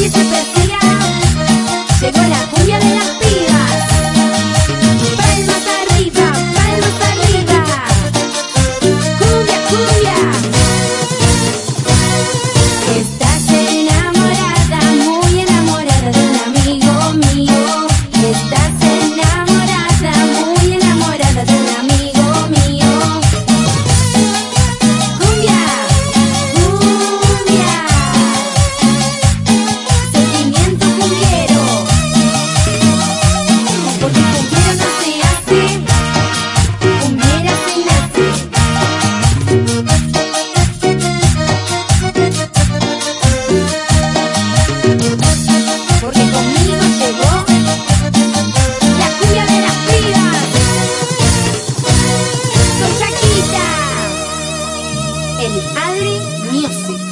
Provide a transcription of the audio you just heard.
you El padre niece.